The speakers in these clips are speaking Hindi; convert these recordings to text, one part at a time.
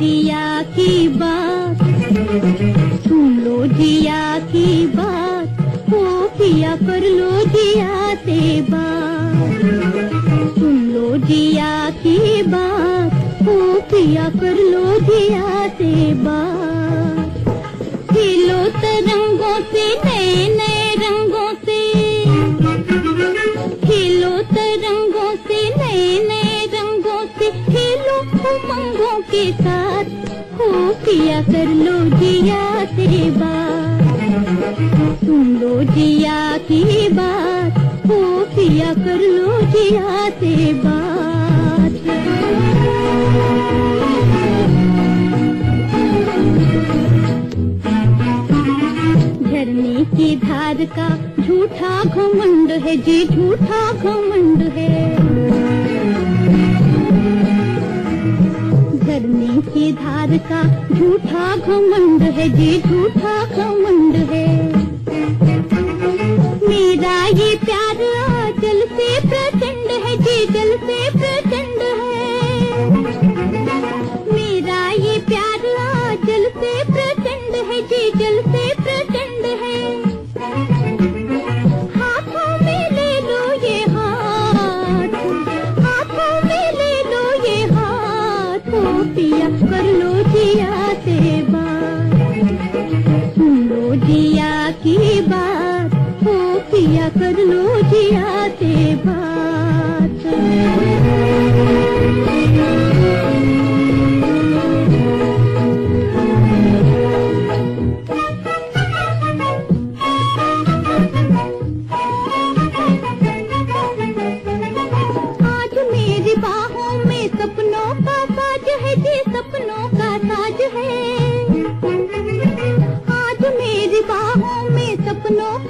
जिया की बात, सुन लो जिया की बात हो पिया कर लो जिया से बात। सुन लो जिया की बात हो पिया कर लो जिया से बात। खिलो तरंगों से, नए नए रंगों से। खिलो तरंगों से, नए नए रंगों से। खिलो उमंग के साथ हो पिया कर लो जिया से बात सुन लो जिया की बात हो पिया कर लो जिया से बात झरने की धार का झूठा घमंड है जी झूठा घमंड है। घमंड है जी झूठा घमंड है। मेरा ये प्यार जल से प्रचंड है जी जल से प्रचंड है। मेरा ये प्यार जल से प्रचंड है जी जल से प्रचंड है। हाथों में ले लो ये हाथ, हाथों में ले लो ये हाथ। पिया कर लो जिया। पिया कर लो जिया से बात। आज मेरी बाहों में सपनों का साज है, जी सपनों का साज है।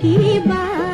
की बात